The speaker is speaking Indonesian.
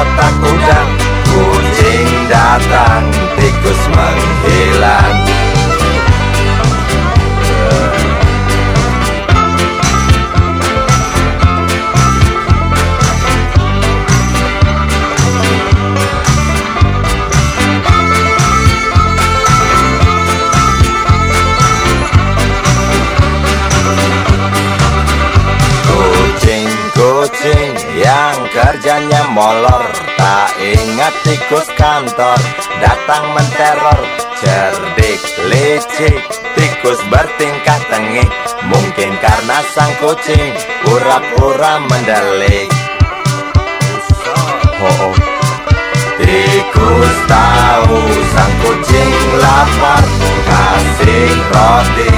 otak kuda kuda kerjanya molor Tak ingat tikus kantor. Datang menteror Cerdik, licik. Tikus bertingkah tengik Mungkin karena sang kucing Pura-pura mendelik. Oh, oh. Tikus tahu sang kucing lapar Kasih roti